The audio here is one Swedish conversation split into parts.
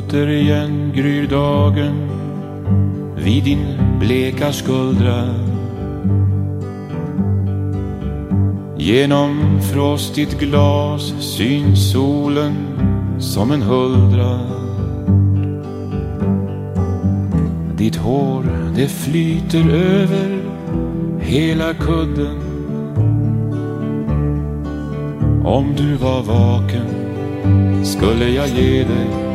Återigen gryr dagen vid din bleka skuldra. Genom frostigt glas syns solen som en huldra. Ditt hår det flyter över hela kudden. Om du var vaken skulle jag ge dig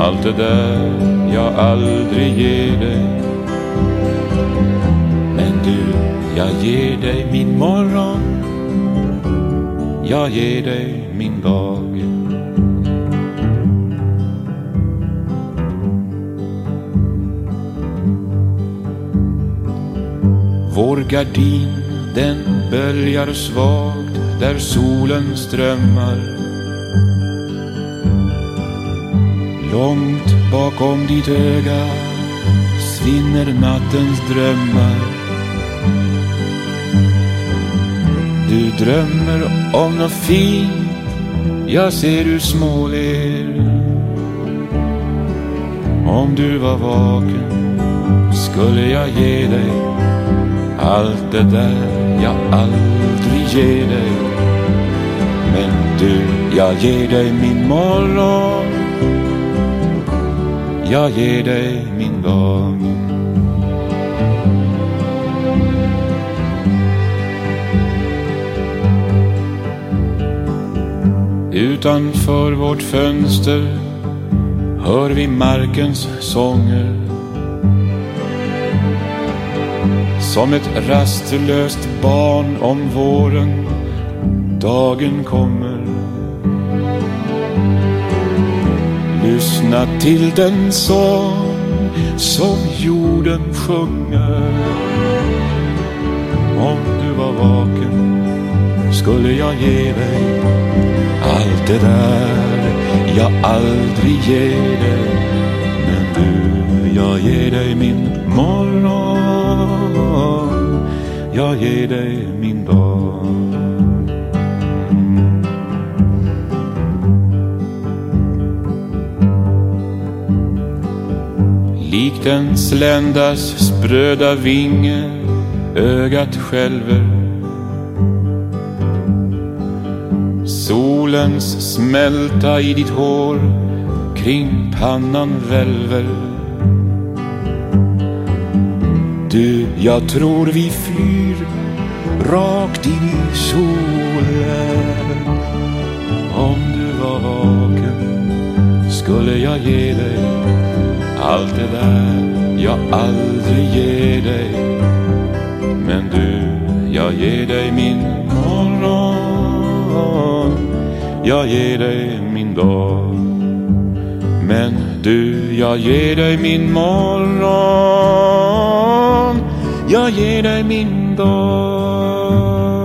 allt det där jag aldrig ger dig. Men du, jag ger dig min morgon. Jag ger dig min dag. Vår gardin den böljar svagt där solen strömmar. Långt bakom ditt öga svinner nattens drömmar. Du drömmer om något fint. Jag ser du småler Om du var vaken skulle jag ge dig allt det där jag aldrig ger dig. Men du, jag ger dig min morgon. Jag ger dig min dag Utanför vårt fönster hör vi markens sånger. Som ett rastlöst barn om våren dagen kommer. Lyssna till den sång som jorden sjunger. Om du var vaken skulle jag ge dig allt det där jag aldrig ger dig. Men du, jag ger dig min morgon. Jag ger dig min dag. Likt en sländas spröda vinge ögat skälver. Solens smälta i ditt hår kring pannan välver. Du, jag tror vi flyr rakt in i solen. Om du var vaken skulle jag ge dig allt det där jag aldrig ger dig. Men du, jag ger dig min morgon. Jag ger dig min dag. Men du, jag ger dig min morgon. Jag ger dig min dag.